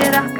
veredas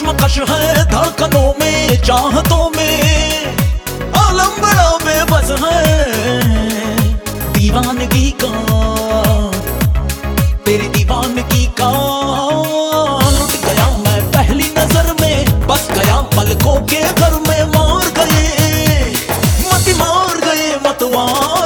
धड़कनों में, चाहतों में आलम बड़ा बेबस है। दीवानगी का, तेरी दीवानगी का, लुट गया मैं पहली नज़र में, बस गया पलकों के घर में, मार गए, मत मार गए, मतवारे